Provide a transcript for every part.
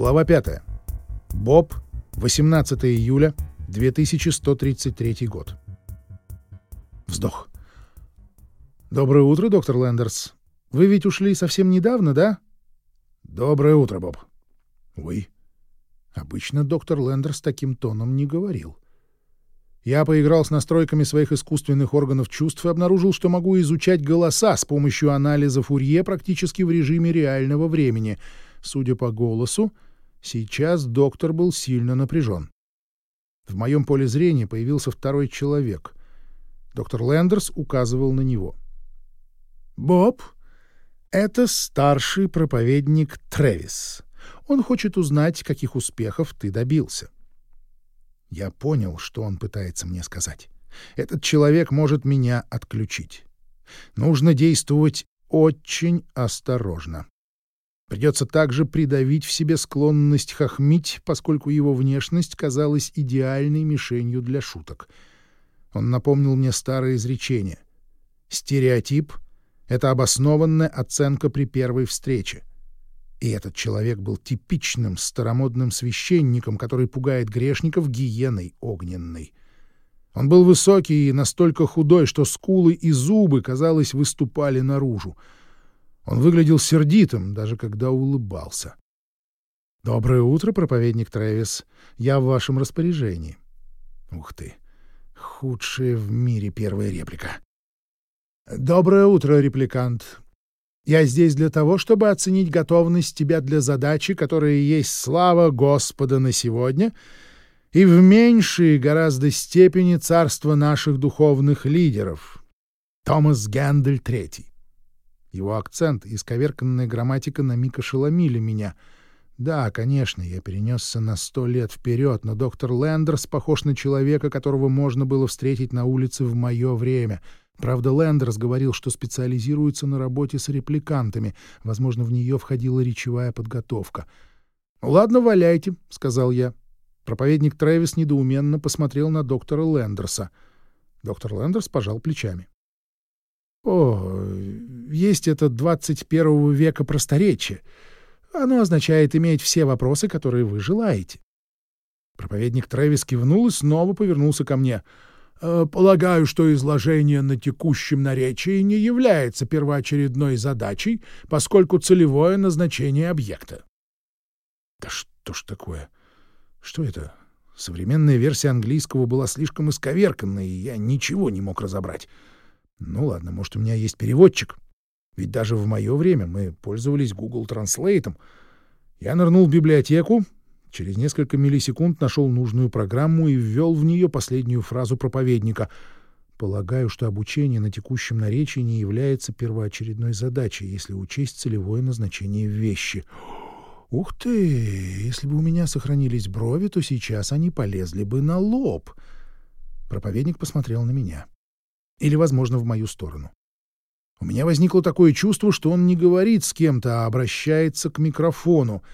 Глава 5. Боб, 18 июля, 2133 год. Вздох. «Доброе утро, доктор Лендерс. Вы ведь ушли совсем недавно, да?» «Доброе утро, Боб». «Вы?» Обычно доктор Лендерс таким тоном не говорил. Я поиграл с настройками своих искусственных органов чувств и обнаружил, что могу изучать голоса с помощью анализа Фурье практически в режиме реального времени. Судя по голосу, сейчас доктор был сильно напряжен. В моем поле зрения появился второй человек. Доктор Лендерс указывал на него. «Боб, это старший проповедник Трэвис. Он хочет узнать, каких успехов ты добился». Я понял, что он пытается мне сказать. Этот человек может меня отключить. Нужно действовать очень осторожно. Придется также придавить в себе склонность хохмить, поскольку его внешность казалась идеальной мишенью для шуток. Он напомнил мне старое изречение. Стереотип — это обоснованная оценка при первой встрече. И этот человек был типичным старомодным священником, который пугает грешников гиеной огненной. Он был высокий и настолько худой, что скулы и зубы, казалось, выступали наружу. Он выглядел сердитым, даже когда улыбался. «Доброе утро, проповедник Трэвис. Я в вашем распоряжении». Ух ты! Худшая в мире первая реплика. «Доброе утро, репликант. Я здесь для того, чтобы оценить готовность тебя для задачи, которая есть слава Господа на сегодня, и в меньшей гораздо степени царство наших духовных лидеров. Томас Гендель III. Его акцент и исковерканная грамматика на миг ошеломили меня. Да, конечно, я перенесся на сто лет вперед, но доктор Лендерс похож на человека, которого можно было встретить на улице в мое время — Правда, Лендерс говорил, что специализируется на работе с репликантами. Возможно, в нее входила речевая подготовка. «Ладно, валяйте», — сказал я. Проповедник Трэвис недоуменно посмотрел на доктора Лендерса. Доктор Лендерс пожал плечами. «О, есть это 21 века просторечие. Оно означает иметь все вопросы, которые вы желаете». Проповедник Трэвис кивнул и снова повернулся ко мне — Э, полагаю, что изложение на текущем наречии не является первоочередной задачей, поскольку целевое назначение объекта. Да что ж такое? Что это? Современная версия английского была слишком исковерканной, и я ничего не мог разобрать. Ну ладно, может, у меня есть переводчик. Ведь даже в мое время мы пользовались Google Translate. Я нырнул в библиотеку, Через несколько миллисекунд нашел нужную программу и ввел в нее последнюю фразу проповедника. Полагаю, что обучение на текущем наречии не является первоочередной задачей, если учесть целевое назначение вещи. Ух ты! Если бы у меня сохранились брови, то сейчас они полезли бы на лоб. Проповедник посмотрел на меня. Или, возможно, в мою сторону. У меня возникло такое чувство, что он не говорит с кем-то, а обращается к микрофону —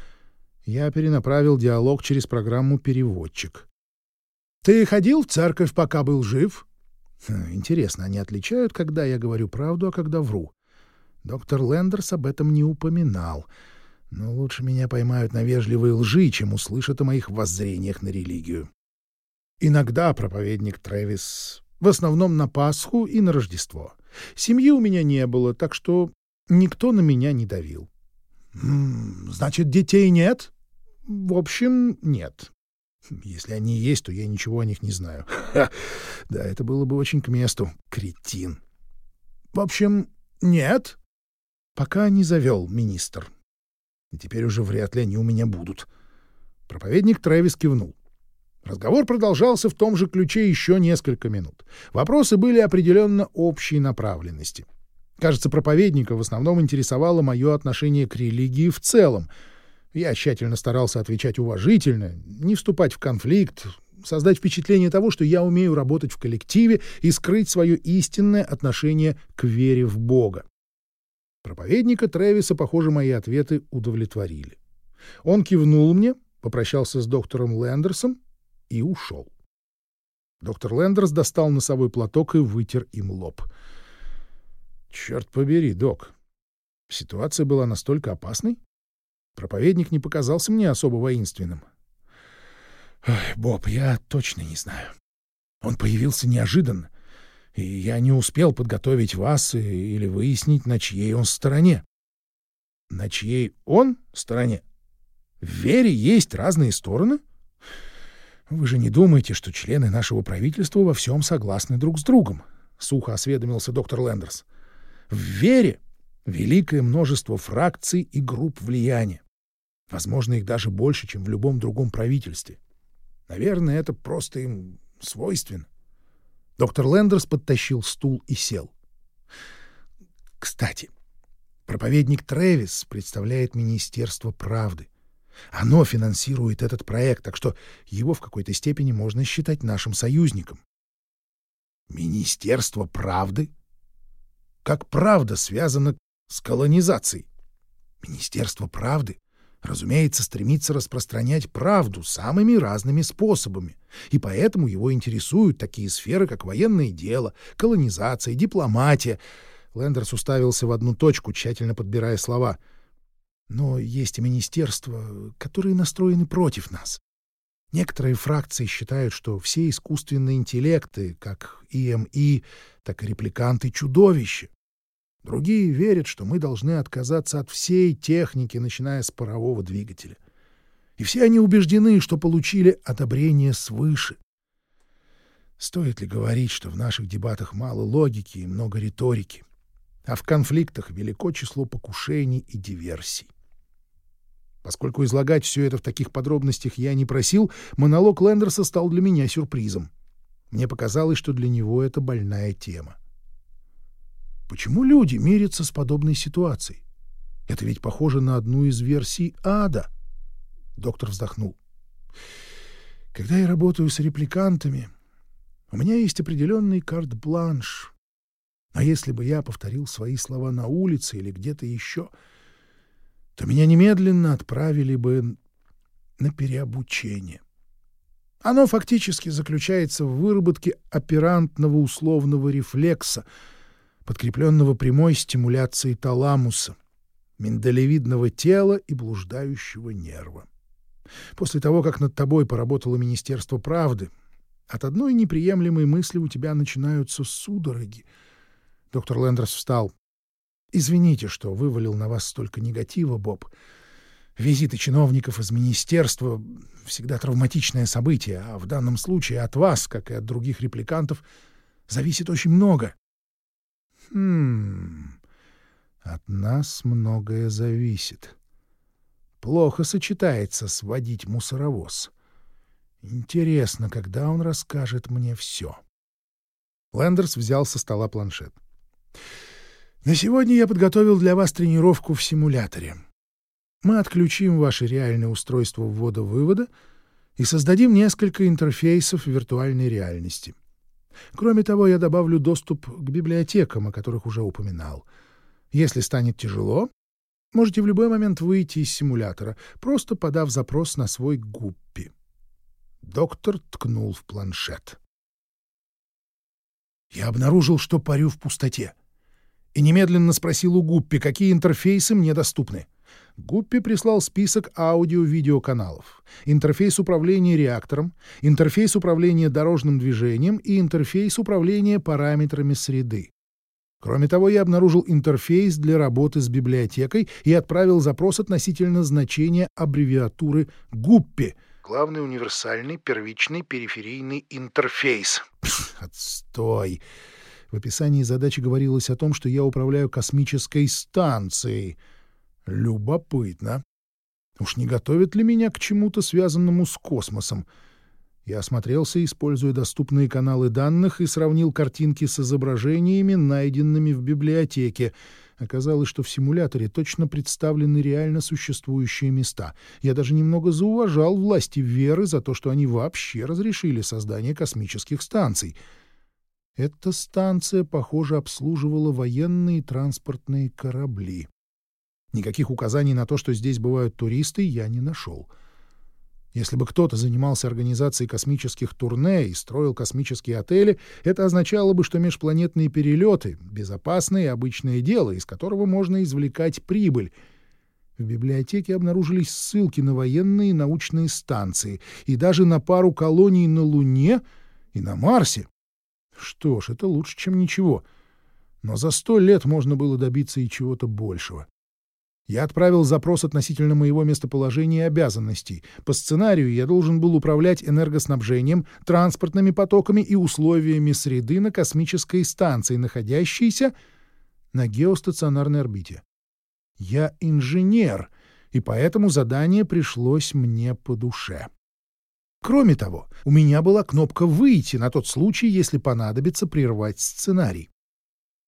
я перенаправил диалог через программу «Переводчик». «Ты ходил в церковь, пока был жив?» хм, «Интересно, они отличают, когда я говорю правду, а когда вру?» Доктор Лендерс об этом не упоминал. Но лучше меня поймают на вежливые лжи, чем услышат о моих воззрениях на религию. Иногда проповедник Трэвис, в основном на Пасху и на Рождество. Семьи у меня не было, так что никто на меня не давил. «Значит, детей нет?» В общем, нет. Если они есть, то я ничего о них не знаю. Ха, да, это было бы очень к месту. Кретин. В общем, нет. Пока не завел министр. И теперь уже вряд ли они у меня будут. Проповедник Трэвис кивнул. Разговор продолжался в том же ключе еще несколько минут. Вопросы были определенно общей направленности. Кажется, проповедника в основном интересовало мое отношение к религии в целом — я тщательно старался отвечать уважительно, не вступать в конфликт, создать впечатление того, что я умею работать в коллективе и скрыть свое истинное отношение к вере в Бога. Проповедника Трэвиса, похоже, мои ответы удовлетворили. Он кивнул мне, попрощался с доктором Лендерсом и ушел. Доктор Лендерс достал носовой платок и вытер им лоб. «Черт побери, док, ситуация была настолько опасной?» Проповедник не показался мне особо воинственным. Ой, Боб, я точно не знаю. Он появился неожиданно, и я не успел подготовить вас или выяснить, на чьей он стороне. На чьей он стороне? В вере есть разные стороны? Вы же не думаете, что члены нашего правительства во всем согласны друг с другом? Сухо осведомился доктор Лендерс. В вере великое множество фракций и групп влияния. Возможно, их даже больше, чем в любом другом правительстве. Наверное, это просто им свойственно. Доктор Лендерс подтащил стул и сел. Кстати, проповедник Трэвис представляет Министерство правды. Оно финансирует этот проект, так что его в какой-то степени можно считать нашим союзником. Министерство правды? Как правда связана с колонизацией? Министерство правды разумеется, стремится распространять правду самыми разными способами, и поэтому его интересуют такие сферы, как военное дело, колонизация, дипломатия. Лендерс уставился в одну точку, тщательно подбирая слова. Но есть и министерства, которые настроены против нас. Некоторые фракции считают, что все искусственные интеллекты, как ИМИ, так и репликанты, чудовища. Другие верят, что мы должны отказаться от всей техники, начиная с парового двигателя. И все они убеждены, что получили одобрение свыше. Стоит ли говорить, что в наших дебатах мало логики и много риторики, а в конфликтах велико число покушений и диверсий? Поскольку излагать все это в таких подробностях я не просил, монолог Лендерса стал для меня сюрпризом. Мне показалось, что для него это больная тема. Почему люди мирятся с подобной ситуацией? Это ведь похоже на одну из версий ада. Доктор вздохнул. Когда я работаю с репликантами, у меня есть определенный карт-бланш. А если бы я повторил свои слова на улице или где-то еще, то меня немедленно отправили бы на переобучение. Оно фактически заключается в выработке оперантного условного рефлекса — подкрепленного прямой стимуляцией таламуса, миндалевидного тела и блуждающего нерва. После того, как над тобой поработало Министерство правды, от одной неприемлемой мысли у тебя начинаются судороги. Доктор Лендерс встал. «Извините, что вывалил на вас столько негатива, Боб. Визиты чиновников из министерства — всегда травматичное событие, а в данном случае от вас, как и от других репликантов, зависит очень много. Хм, от нас многое зависит. Плохо сочетается сводить мусоровоз. Интересно, когда он расскажет мне все. Лендерс взял со стола планшет. На сегодня я подготовил для вас тренировку в симуляторе. Мы отключим ваше реальное устройство ввода-вывода и создадим несколько интерфейсов виртуальной реальности — Кроме того, я добавлю доступ к библиотекам, о которых уже упоминал. Если станет тяжело, можете в любой момент выйти из симулятора, просто подав запрос на свой гуппи. Доктор ткнул в планшет. Я обнаружил, что парю в пустоте, и немедленно спросил у Гуппи, какие интерфейсы мне доступны. Гуппи прислал список аудио-видеоканалов, интерфейс управления реактором, интерфейс управления дорожным движением и интерфейс управления параметрами среды. Кроме того, я обнаружил интерфейс для работы с библиотекой и отправил запрос относительно значения аббревиатуры «Гуппи» — главный универсальный первичный периферийный интерфейс. Отстой! В описании задачи говорилось о том, что я управляю космической станцией — Любопытно. Уж не готовят ли меня к чему-то связанному с космосом? Я осмотрелся, используя доступные каналы данных, и сравнил картинки с изображениями, найденными в библиотеке. Оказалось, что в симуляторе точно представлены реально существующие места. Я даже немного зауважал власти веры за то, что они вообще разрешили создание космических станций. Эта станция, похоже, обслуживала военные транспортные корабли. Никаких указаний на то, что здесь бывают туристы, я не нашел. Если бы кто-то занимался организацией космических турне и строил космические отели, это означало бы, что межпланетные перелеты — безопасное и обычное дело, из которого можно извлекать прибыль. В библиотеке обнаружились ссылки на военные научные станции и даже на пару колоний на Луне и на Марсе. Что ж, это лучше, чем ничего. Но за сто лет можно было добиться и чего-то большего. Я отправил запрос относительно моего местоположения и обязанностей. По сценарию я должен был управлять энергоснабжением, транспортными потоками и условиями среды на космической станции, находящейся на геостационарной орбите. Я инженер, и поэтому задание пришлось мне по душе. Кроме того, у меня была кнопка «Выйти» на тот случай, если понадобится прервать сценарий.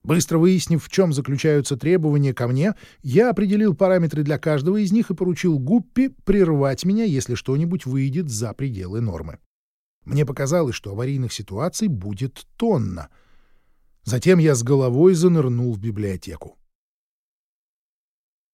Быстро выяснив, в чем заключаются требования ко мне, я определил параметры для каждого из них и поручил Гуппи прервать меня, если что-нибудь выйдет за пределы нормы. Мне показалось, что аварийных ситуаций будет тонна. Затем я с головой занырнул в библиотеку.